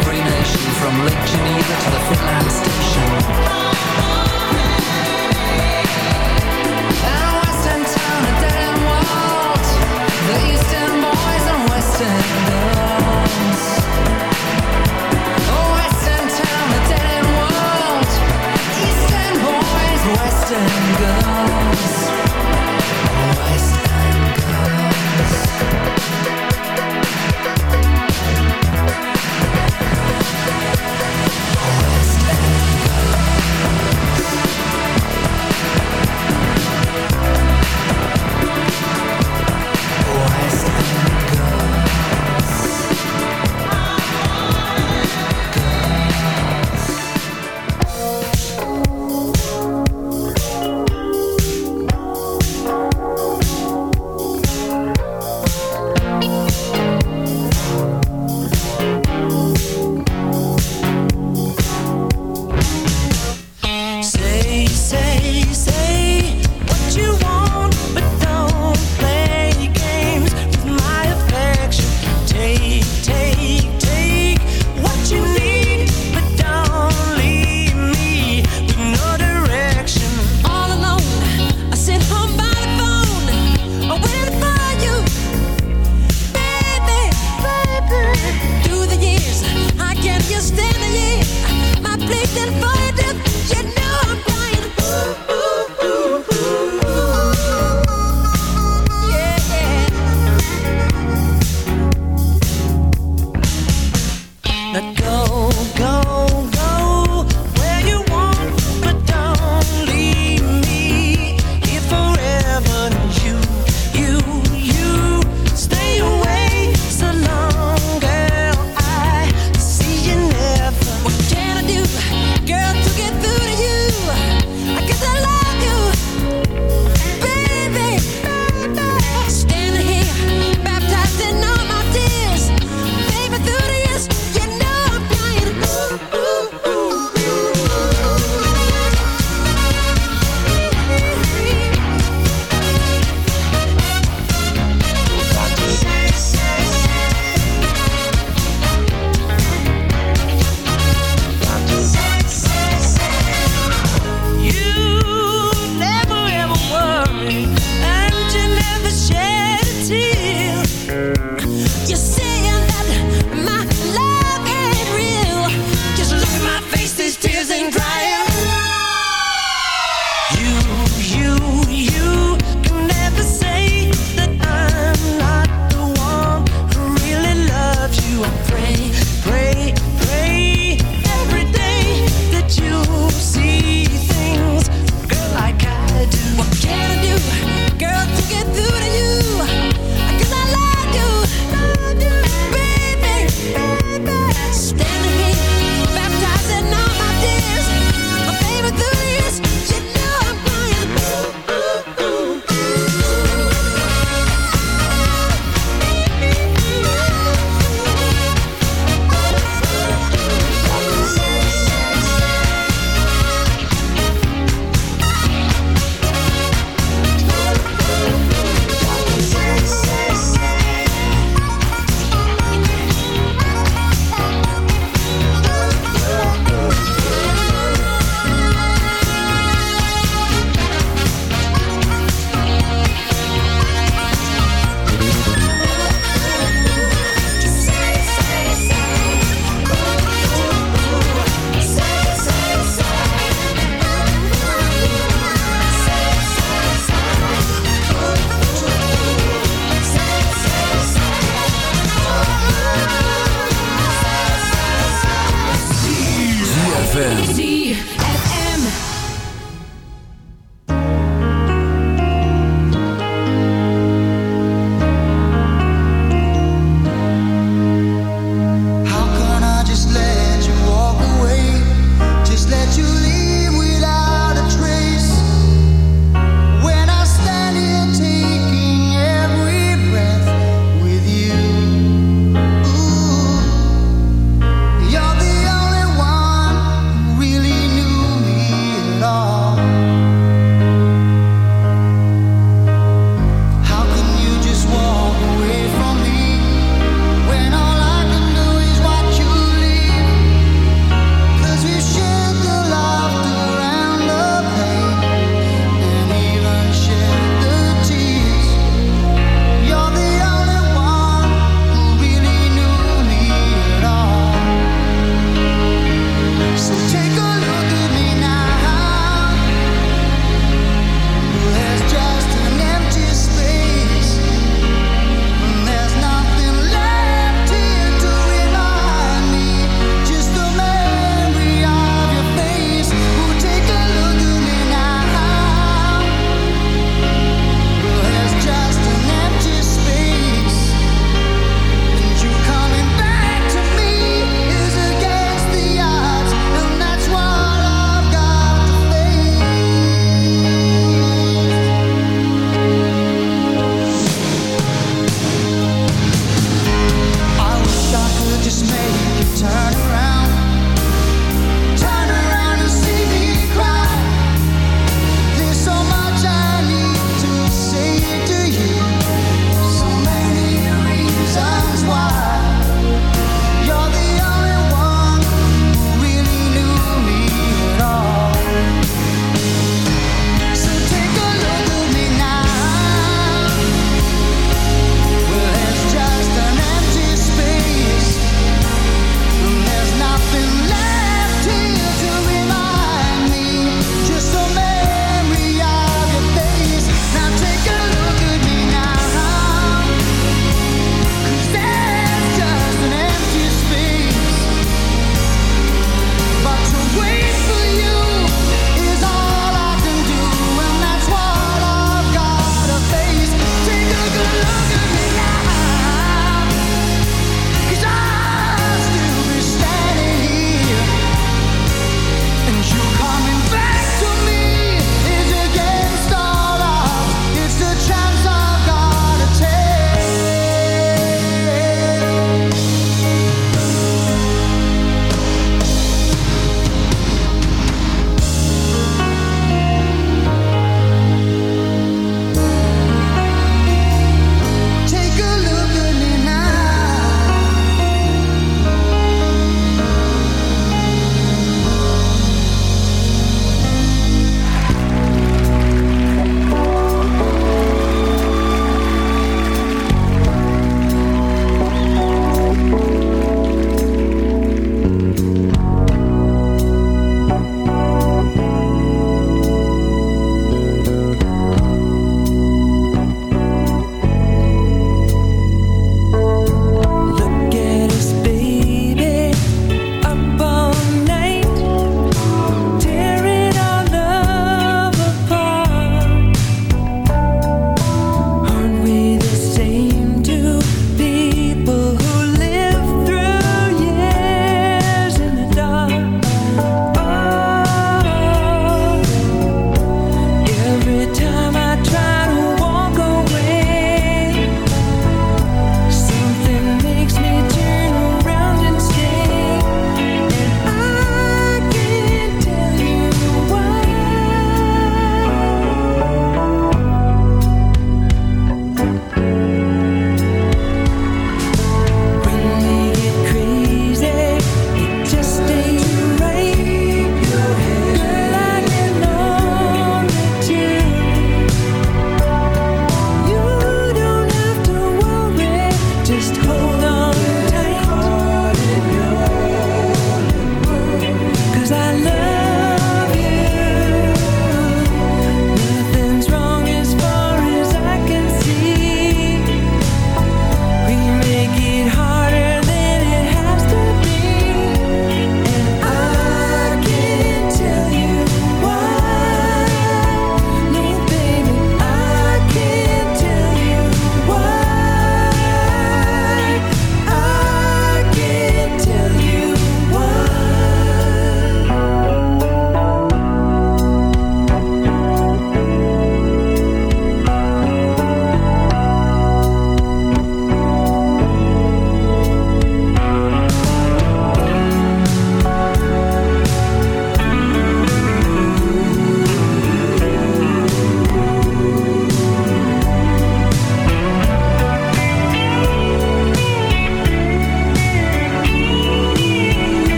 every nation From Lake Geneva to the Finland station. And western town, a dead end world. The eastern boys and western girls. Oh, western town, a dead end world. Eastern boys, western girls.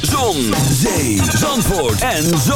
Zon, zee, zandvoort en zomerhit.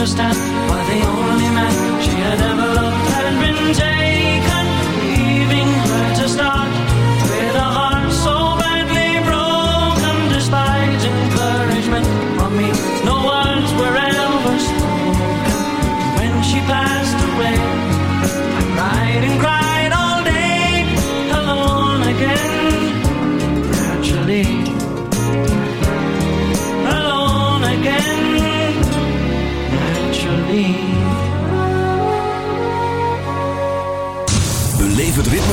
understand why the only man she had ever loved had been taken.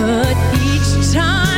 But each time